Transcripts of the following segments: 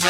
Thank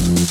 you.